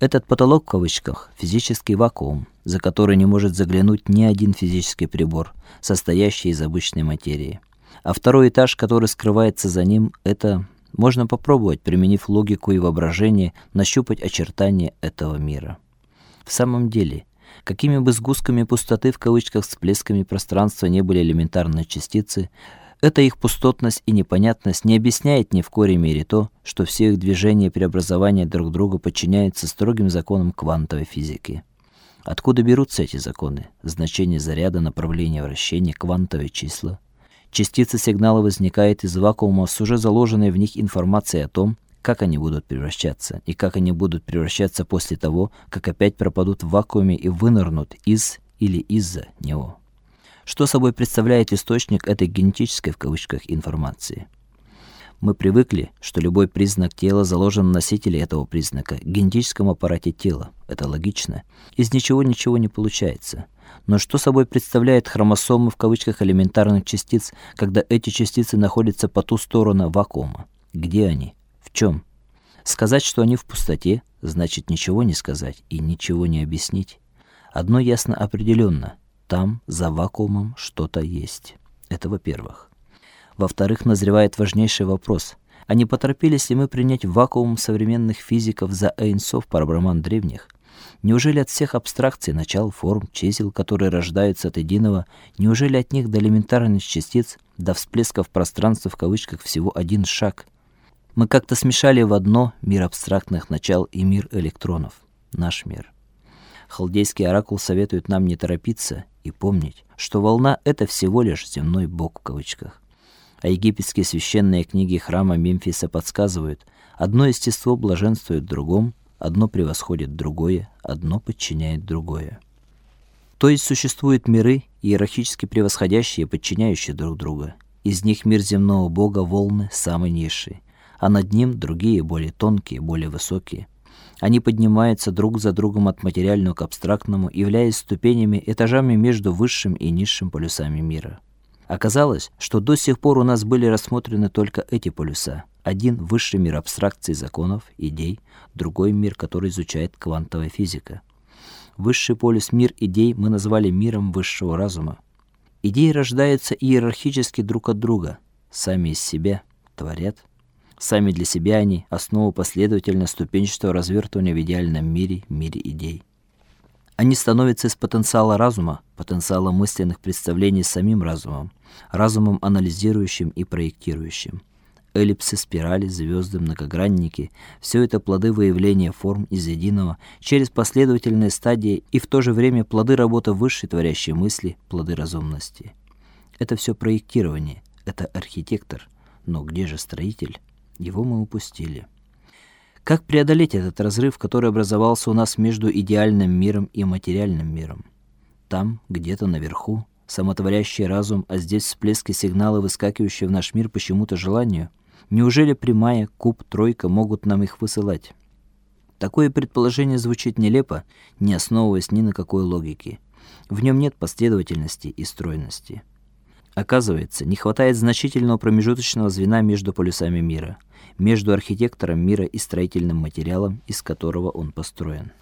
Этот потолок в кавычках физический вакуум, за который не может заглянуть ни один физический прибор, состоящий из обычной материи. А второй этаж, который скрывается за ним, это можно попробовать, применив логику и воображение, нащупать очертания этого мира. В самом деле, какими бы сгустками пустоты в кавычках всплесками пространства не были элементарные частицы, эта их пустотность и непонятность не объясняет ни в коей мере то, что все их движения и преобразования друг друга подчиняются строгим законам квантовой физики. Откуда берутся эти законы? Значение заряда, направление вращения, квантовые числа – Частица сигнала возникает из вакуума с уже заложенной в них информацией о том, как они будут превращаться и как они будут превращаться после того, как опять пропадут в вакууме и вынырнут из или из-за него. Что собой представляет источник этой генетической в кавычках информации? Мы привыкли, что любой признак тела заложен в носителе этого признака, генетическом аппарате тела. Это логично. Из ничего ничего не получается. Но что собой представляет хромосомы в кавычках элементарных частиц, когда эти частицы находятся по ту сторону вакуума? Где они? В чем? Сказать, что они в пустоте, значит ничего не сказать и ничего не объяснить. Одно ясно определенно: там за вакуумом что-то есть. Это во-первых. Во-вторых, назревает важнейший вопрос: а не поторопились ли мы принять вакуум современных физиков за Эйнсов по роман древних? Неужели от всех абстракций, начал, форм, чисел, которые рождаются от единого, неужели от них до элементарных частиц, до всплесков пространства в кавычках всего один шаг? Мы как-то смешали в одно мир абстрактных начал и мир электронов, наш мир. Халдейский оракул советует нам не торопиться и помнить, что волна это всего лишь земной бог в кавычках. А египетские священные книги храма Мемфиса подсказывают, одно естество блаженствует в другом, Одно превосходит другое, одно подчиняет другое. То есть существуют миры, иерархически превосходящие и подчиняющие друг друга. Из них мир земного бога волны самый низший, а над ним другие более тонкие, более высокие. Они поднимаются друг за другом от материального к абстрактному, являясь ступенями, этажами между высшим и низшим полюсами мира. Оказалось, что до сих пор у нас были рассмотрены только эти полюса, один высший мир абстракций законов, идей, другой мир, который изучает квантовая физика. Высший полюс мир идей мы назвали миром высшего разума. Идеи рождаются иерархически друг от друга, сами из себя творят. Сами для себя они основа последовательно ступенчатого развертывания в идеальном мире, мире идей. Они становятся из потенциала разума, потенциала мысленных представлений самим разумом, разумом анализирующим и проектирующим эллипсы, спирали, звезды, многогранники все это плоды выявления форм из единого через последовательные стадии и в то же время плоды работы высшей творящей мысли, плоды разумности. Это все проектирование, это архитектор, но где же строитель? Его мы упустили. Как преодолеть этот разрыв, который образовался у нас между идеальным миром и материальным миром? Там, где-то наверху, самотворящий разум, а здесь всплески сигнала, выскакивающие в наш мир почему-то желанию. Неужели прямая, куб, тройка могут нам их высылать? Такое предположение звучит нелепо, не основываясь ни на какой логике. В нем нет последовательности и стройности. Оказывается, не хватает значительного промежуточного звена между полюсами мира, между архитектором мира и строительным материалом, из которого он построен.